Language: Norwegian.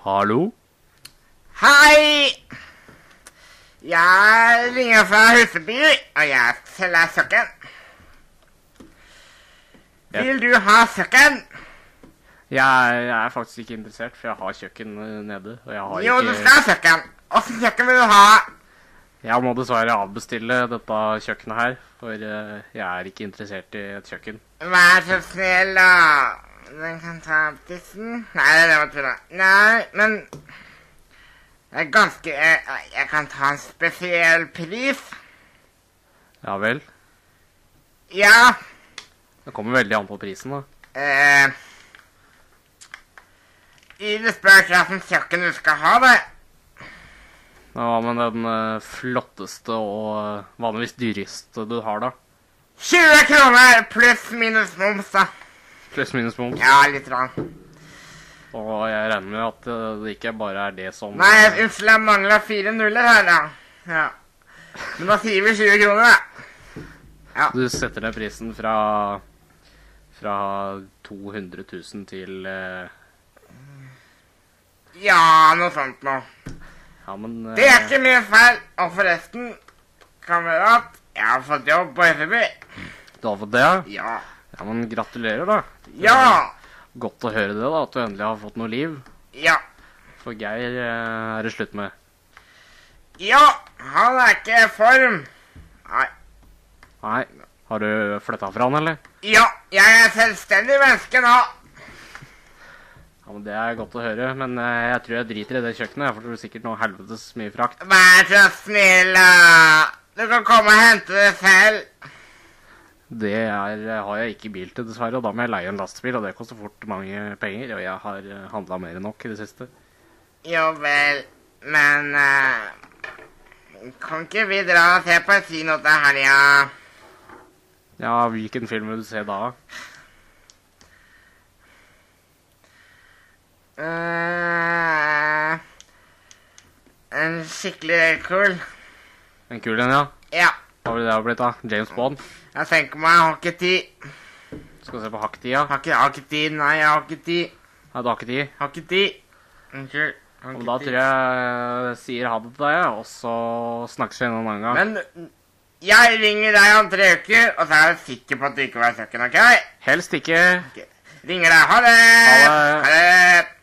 Hallo? Hei! Jeg ringer fra Huseby, og jeg selger kjøkken. Ja. Vil du ha kjøkken? Jeg, jeg er faktisk ikke interessert, for jeg har kjøkken eh, nede. Og jeg har Jo, du skal ha kjøkken. Åssen kjøkken vil du ha? Jeg må dessverre avbestille dette kjøkkenet her, for eh, jeg er ikke interessert i et kjøkken. Vær så snill, da. Den kan ta tissen. Nei, det var tulla. Nei, men Det er ganske jeg, jeg kan ta en spesiell pris. Ja vel? Ja. Det kommer veldig an på prisen, da. Eh, Ine spør hvilket kjøkken du skal ha, det. Hva med den eh, flotteste og eh, vanligvis dyreste du har, da? 20 kroner pluss minus moms, da. Pluss minus moms. Ja, litt. Rann. Og jeg regner med at eh, det ikke bare er det som Nei, unnskyld, jeg mangla fire nuller her, da. Ja. Men da sier vi 20 kroner, da. Ja. Du setter ned prisen fra fra 200 000 til eh, Ja, noe sånt noe. Ja, men eh, Det er ikke mye feil. Og forresten, kamerat, jeg har fått jobb på FB. Du har fått det? ja? Ja. Ja, men gratulerer, da. Ja. Godt å høre det, da, at du endelig har fått noe liv. Ja. For Geir eh, er det slutt med. Ja, han er ikke i form. Nei. Nei. Har du flytta fra han, eller? Ja, jeg er selvstendig menneske nå. Ja, men Det er godt å høre, men eh, jeg tror jeg driter i det kjøkkenet. Jeg får sikkert noe helvetes mye frakt. Vær så snill, da. Du kan komme og hente det selv. Det er, har jeg ikke bil til, dessverre, og da må jeg leie en lastebil, og det koster fort mange penger. Og jeg har handla mer enn nok i det siste. Jo vel, men uh, Kan ikke vi dra og se på kino til helga? Ja, hvilken film vil du se da? Uh, en skikkelig kul. En kul en, ja? Ja. Hva ville det ha blitt, da? James Bond? Jeg tenker meg, jeg har ikke tid. Skal se på Hakktida? Har ikke, har ikke tid. Nei, jeg har ikke tid. Nei, du har ikke tid? Har ikke tid. Unnskyld. Og da tror jeg jeg sier ha det til deg, og så snakkes vi en annen gang. Men jeg ringer deg om tre uker, og så er jeg sikker på at du ikke var i kjøkkenet, OK? Helst ikke. Ringer deg. Ha det. Ha det. Ha det.